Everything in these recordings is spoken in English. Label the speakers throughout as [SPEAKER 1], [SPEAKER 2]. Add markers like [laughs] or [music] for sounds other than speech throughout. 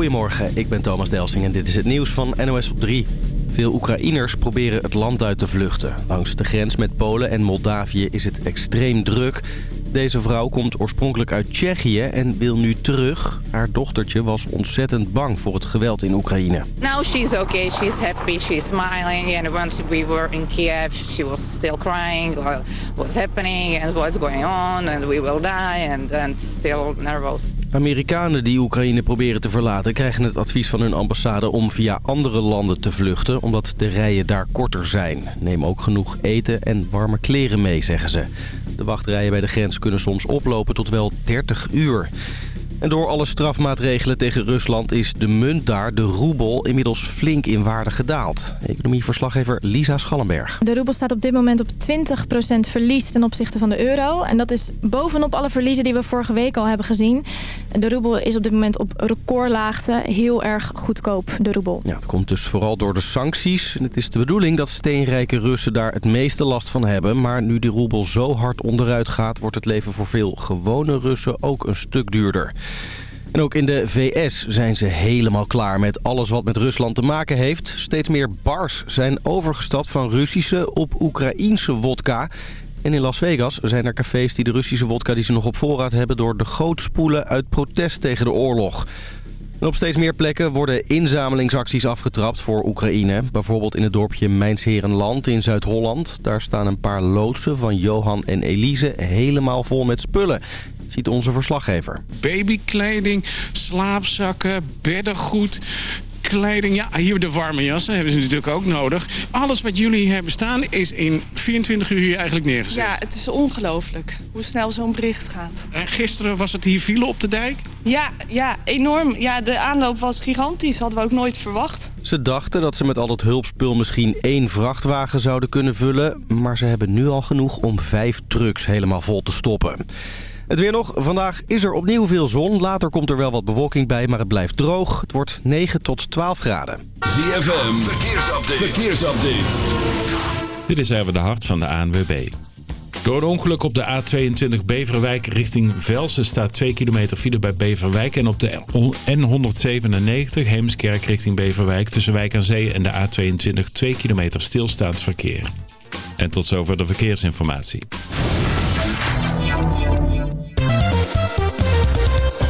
[SPEAKER 1] Goedemorgen, ik ben Thomas Delsing en dit is het nieuws van NOS op 3. Veel Oekraïners proberen het land uit te vluchten. Langs de grens met Polen en Moldavië is het extreem druk. Deze vrouw komt oorspronkelijk uit Tsjechië en wil nu terug. Haar dochtertje was ontzettend bang voor het geweld in Oekraïne.
[SPEAKER 2] Now she's okay, she's happy, she's smiling. And once we were in Kiev, she was still crying. What's happening and what's going on and we will die and, and still nervous.
[SPEAKER 1] Amerikanen die Oekraïne proberen te verlaten... krijgen het advies van hun ambassade om via andere landen te vluchten... omdat de rijen daar korter zijn. Neem ook genoeg eten en warme kleren mee, zeggen ze. De wachtrijen bij de grens kunnen soms oplopen tot wel 30 uur. En door alle strafmaatregelen tegen Rusland is de munt daar, de roebel, inmiddels flink in waarde gedaald. Economieverslaggever Lisa Schallenberg.
[SPEAKER 3] De roebel staat op dit moment op 20% verlies ten opzichte van de euro. En dat is bovenop alle verliezen die we vorige week al hebben gezien. De roebel is op dit moment op recordlaagte heel erg goedkoop, de roebel.
[SPEAKER 1] Ja, het komt dus vooral door de sancties. En het is de bedoeling dat steenrijke Russen daar het meeste last van hebben. Maar nu die roebel zo hard onderuit gaat, wordt het leven voor veel gewone Russen ook een stuk duurder. En ook in de VS zijn ze helemaal klaar met alles wat met Rusland te maken heeft. Steeds meer bars zijn overgestapt van Russische op Oekraïense wodka. En in Las Vegas zijn er cafés die de Russische wodka die ze nog op voorraad hebben... door de goot spoelen uit protest tegen de oorlog. En op steeds meer plekken worden inzamelingsacties afgetrapt voor Oekraïne. Bijvoorbeeld in het dorpje Mijnsherenland in Zuid-Holland. Daar staan een paar loodsen van Johan en Elise helemaal vol met spullen ziet onze verslaggever.
[SPEAKER 4] Babykleding, slaapzakken, beddengoed, kleding. Ja, hier de warme jassen hebben ze natuurlijk ook nodig. Alles wat jullie hebben staan is in 24 uur hier eigenlijk neergezet.
[SPEAKER 5] Ja, het is ongelooflijk hoe snel zo'n bericht gaat.
[SPEAKER 4] En gisteren was het hier file op de dijk?
[SPEAKER 5] Ja, ja, enorm. Ja, de aanloop was gigantisch. Hadden we ook nooit verwacht.
[SPEAKER 1] Ze dachten dat ze met al dat hulpspul misschien één vrachtwagen zouden kunnen vullen. Maar ze hebben nu al genoeg om vijf trucks helemaal vol te stoppen. Het weer nog. Vandaag is er opnieuw veel zon. Later komt er wel wat bewolking bij, maar het blijft droog. Het wordt 9 tot 12 graden.
[SPEAKER 6] ZFM, verkeersupdate. verkeersupdate.
[SPEAKER 7] Dit is even de hart van de ANWB. Door het ongeluk op de A22 Beverwijk richting Velsen staat 2 kilometer file bij Beverwijk. En op de N197 Heemskerk richting Beverwijk tussen Wijk aan Zee en de A22 2 kilometer stilstaand verkeer. En tot zover de verkeersinformatie.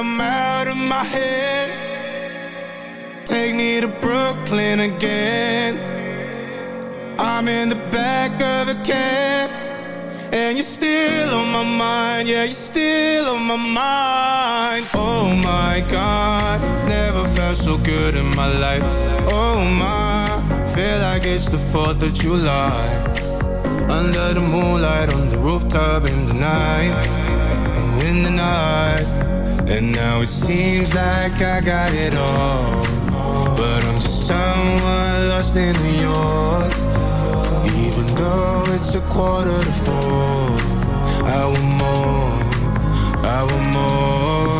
[SPEAKER 8] I'm out of my head. Take me to Brooklyn again. I'm in the back of a cab. And you're still on my mind, yeah, you're still on my mind. Oh my God, never felt so good in my life. Oh my, feel like it's the 4th of July. Under the moonlight, on the rooftop in the night. In the night. And now it seems like I got it all. But I'm just someone lost in New York. Even though it's a quarter to four, I want more, I want more.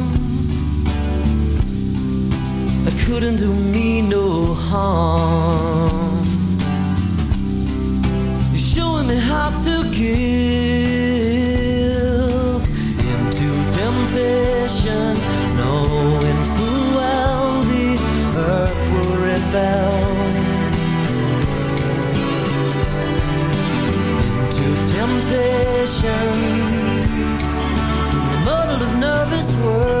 [SPEAKER 9] Couldn't do me no harm. You're showing me how to give into temptation, knowing full well the earth will rebel. Into temptation, muddled of nervous words.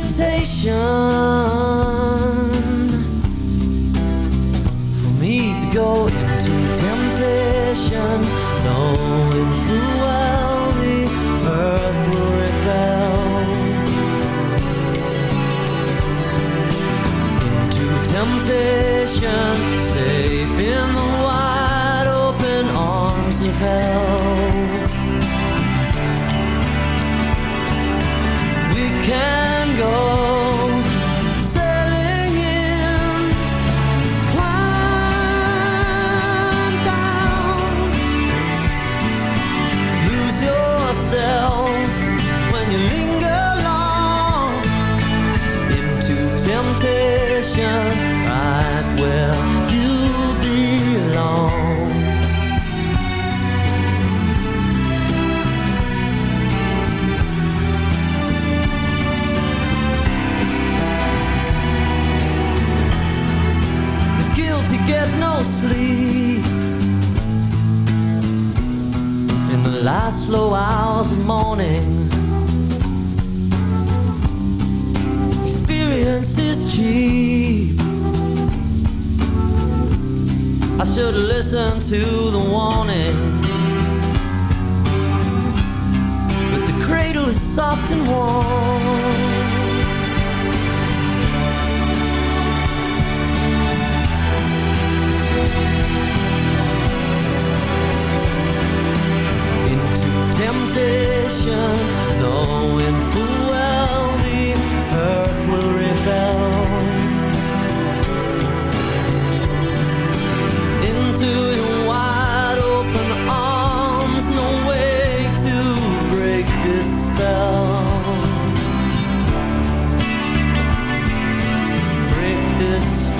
[SPEAKER 9] for me to go into temptation, knowing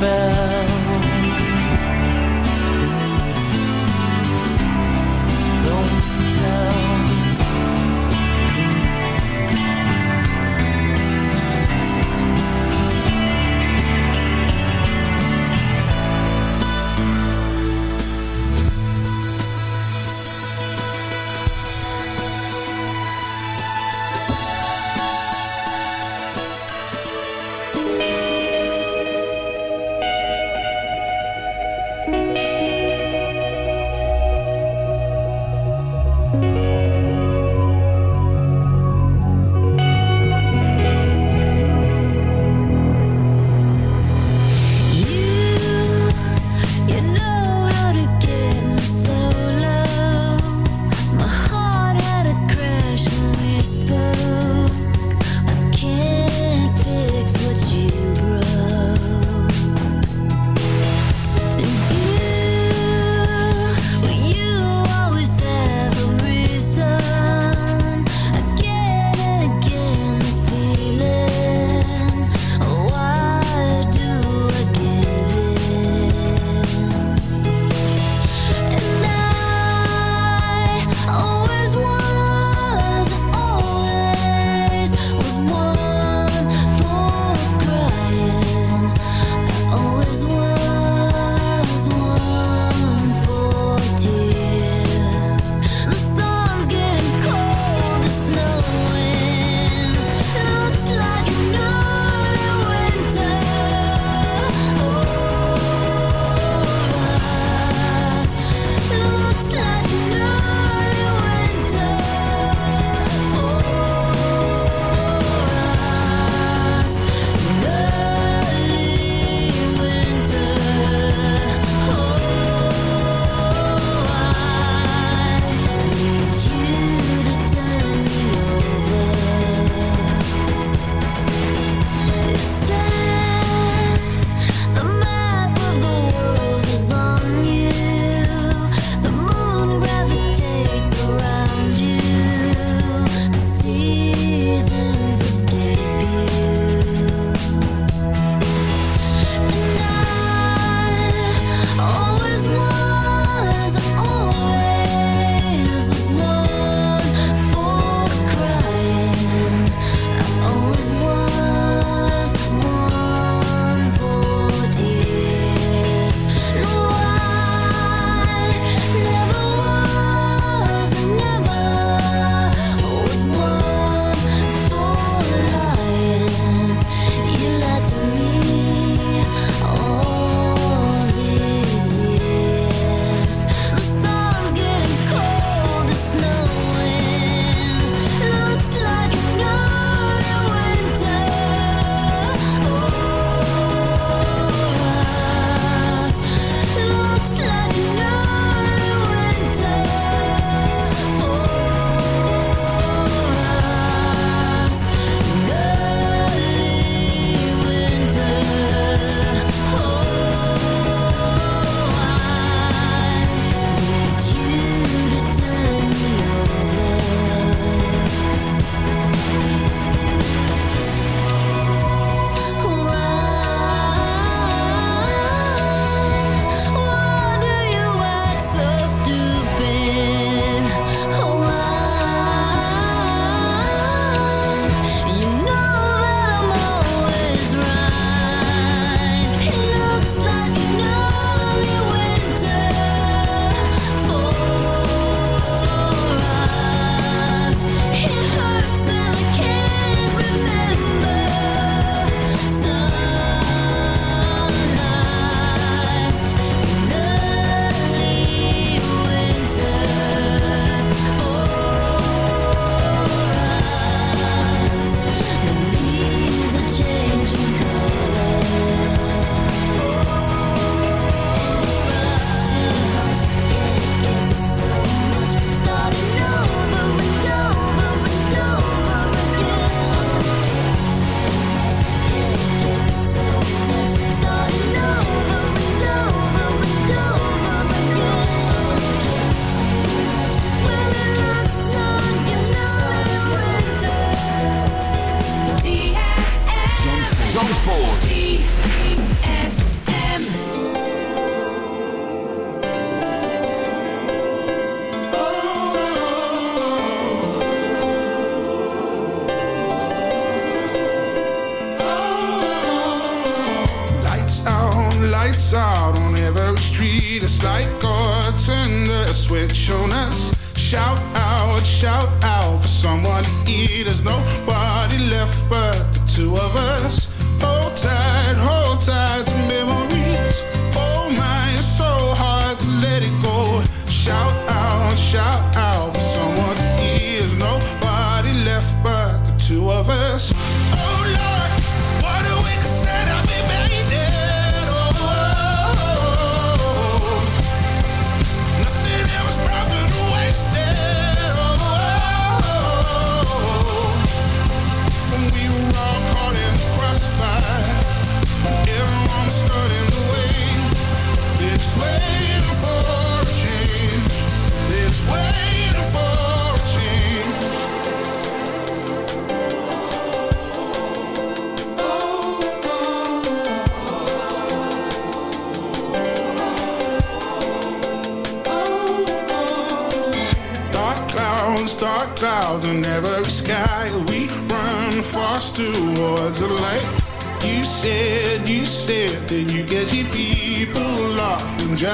[SPEAKER 9] spell.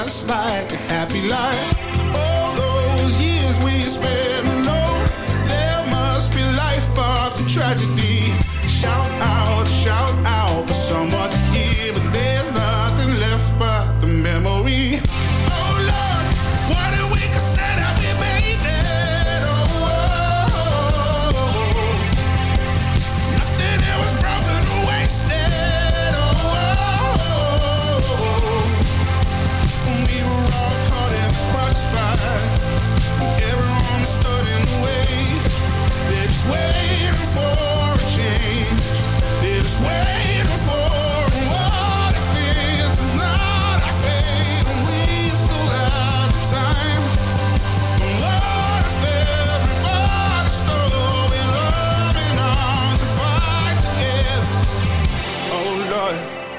[SPEAKER 8] last night.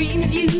[SPEAKER 9] dream of you.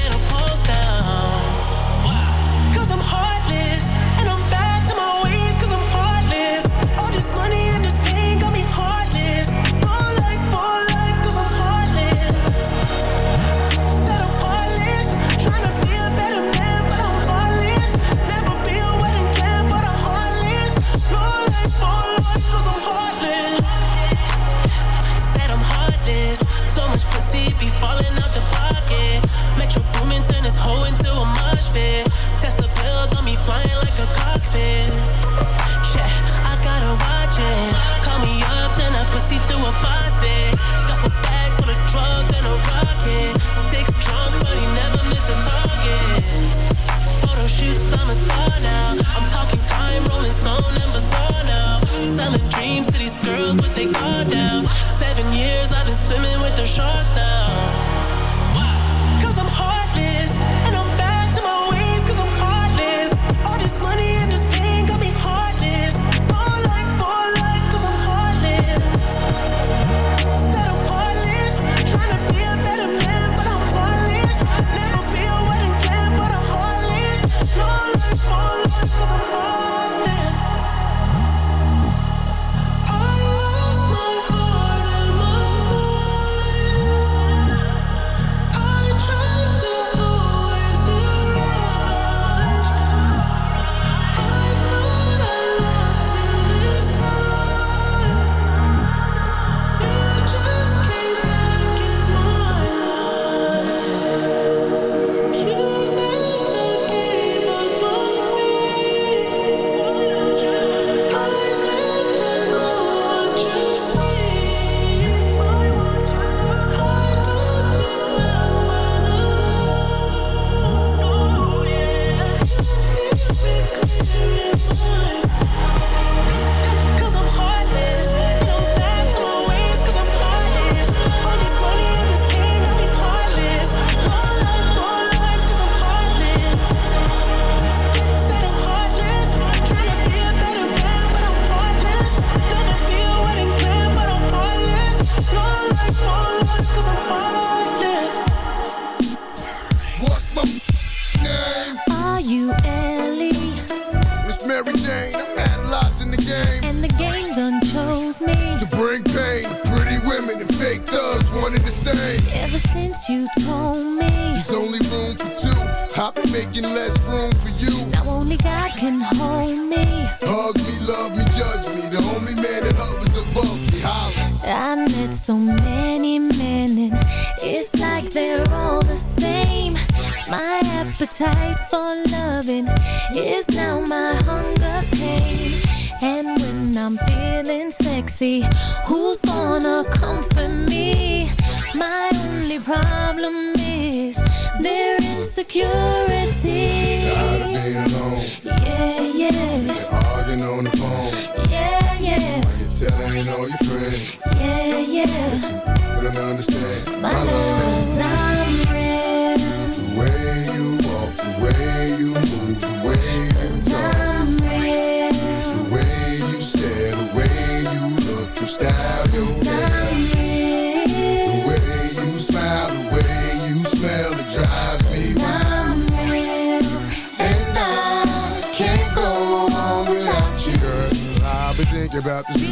[SPEAKER 10] understand.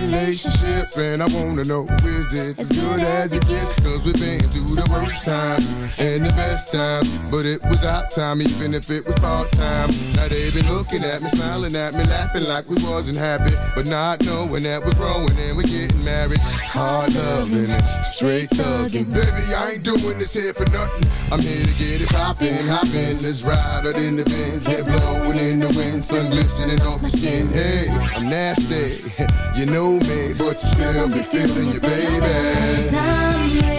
[SPEAKER 10] Relationship, and I wanna know is this as good as it gets? Cause we've been through the worst times and the best times, but it was our time, even if it was part time. Now they been looking at me, smiling at me, laughing like we wasn't happy, but not knowing that we're growing and we're getting married. Hard loving and straight thugging. Baby, I ain't doing this here for nothing. I'm here to get it poppin', hoppin'. Let's ride out in the Benz, head blowing in the wind, sun glistening off my skin. Hey, I'm nasty, [laughs] you know me, but you still be feeling your baby.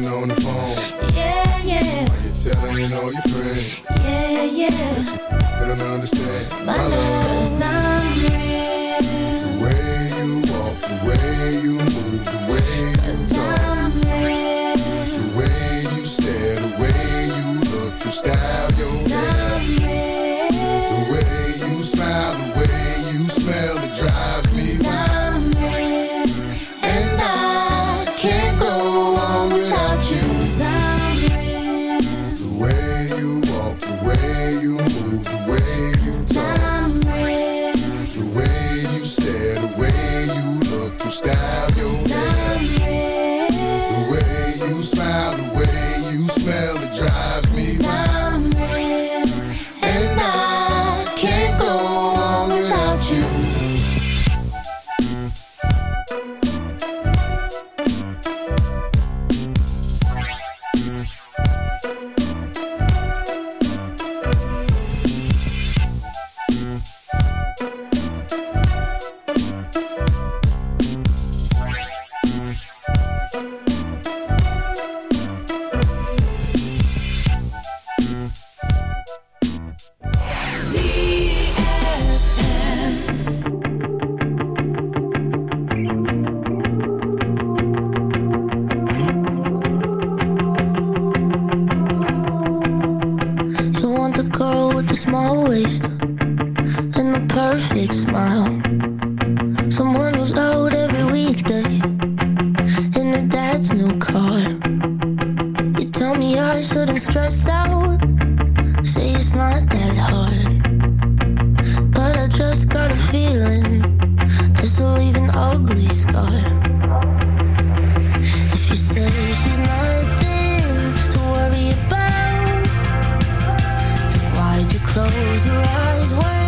[SPEAKER 10] You're on the phone.
[SPEAKER 11] yeah, yeah,
[SPEAKER 10] While you're telling all your friends.
[SPEAKER 11] yeah, yeah.
[SPEAKER 10] They don't understand
[SPEAKER 11] My love, cause I'm real.
[SPEAKER 10] The way you walk, the way you
[SPEAKER 12] close your eyes when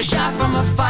[SPEAKER 9] a shot from a
[SPEAKER 11] fire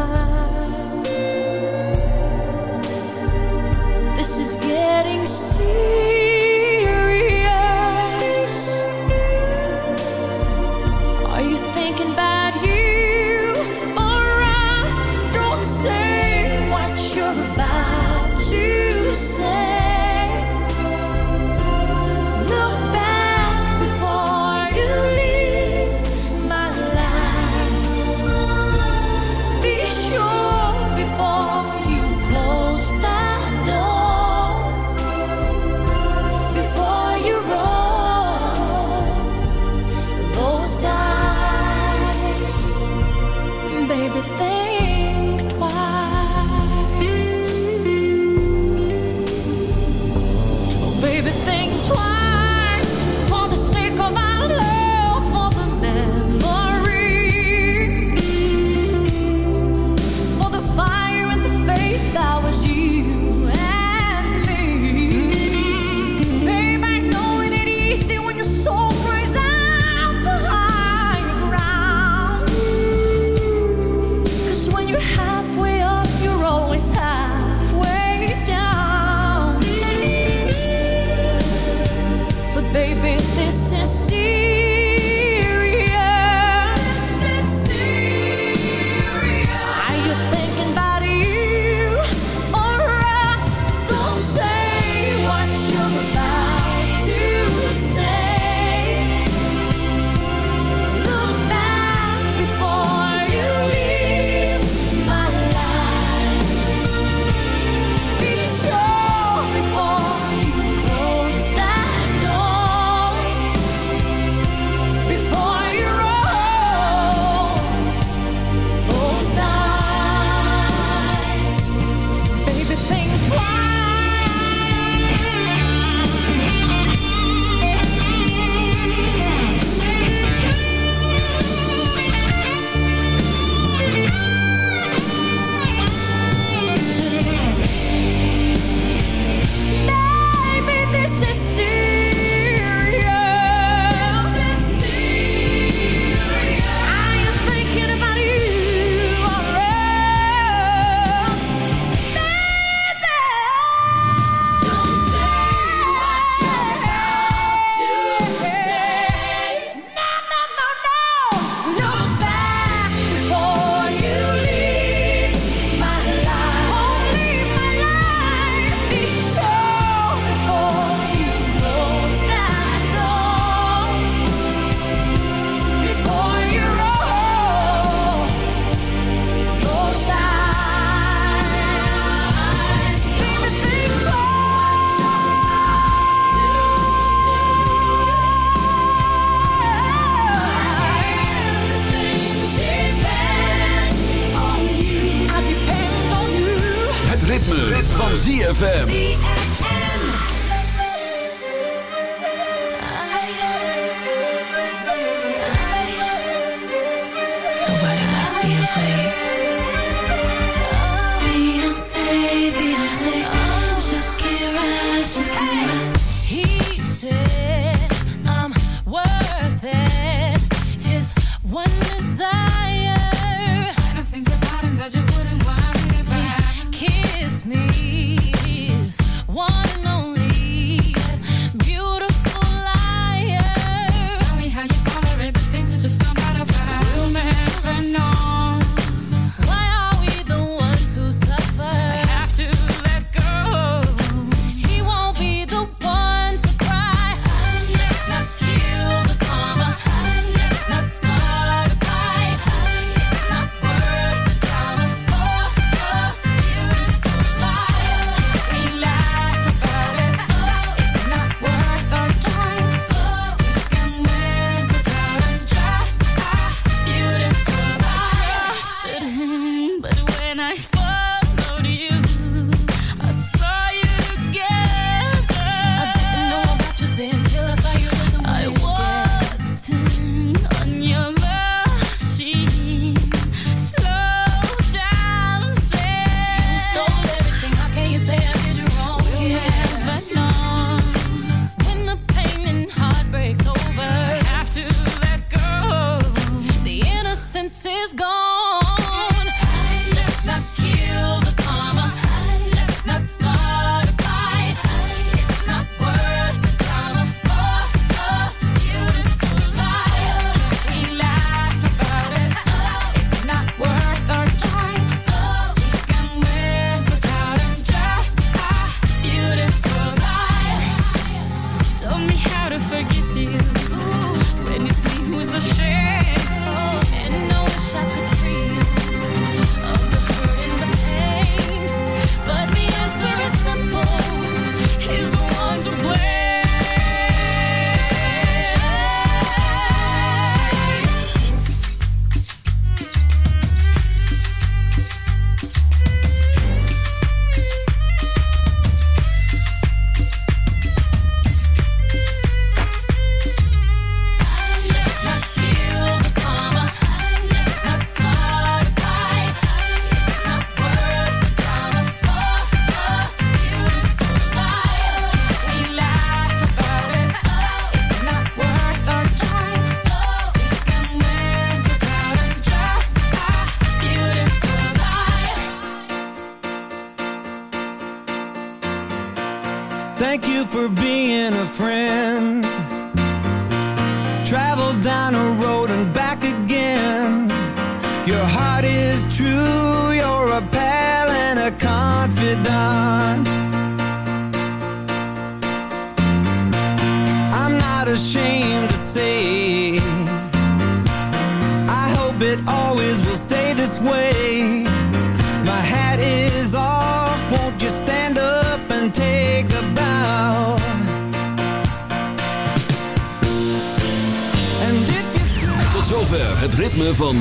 [SPEAKER 11] Feel me.